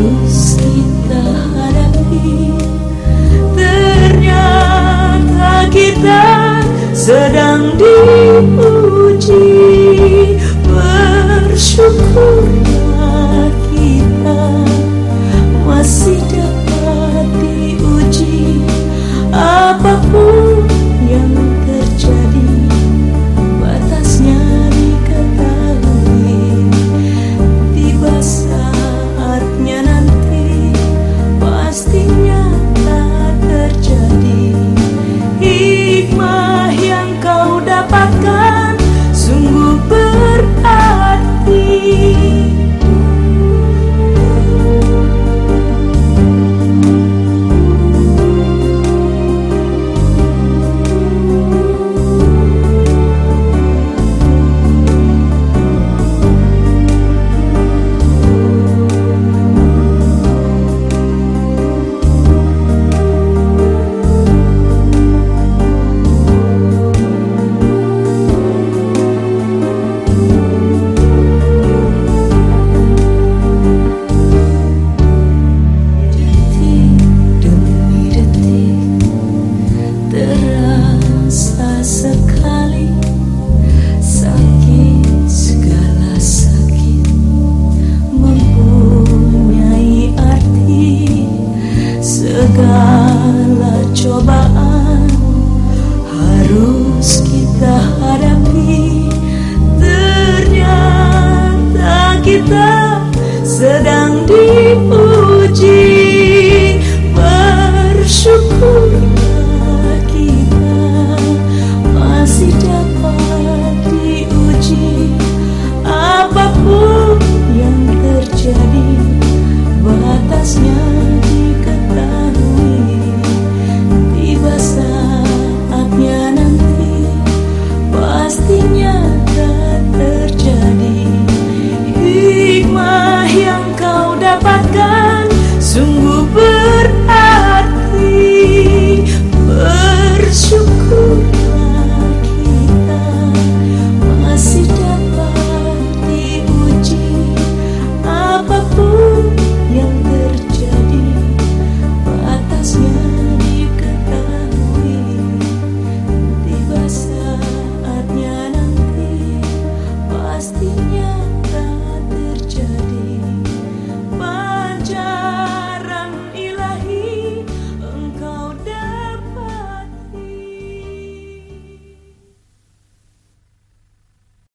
harus kita hadapi. Ternyata kita sedang diuji segala cobaan harus kita hadapi. Ternyata kita sedang You.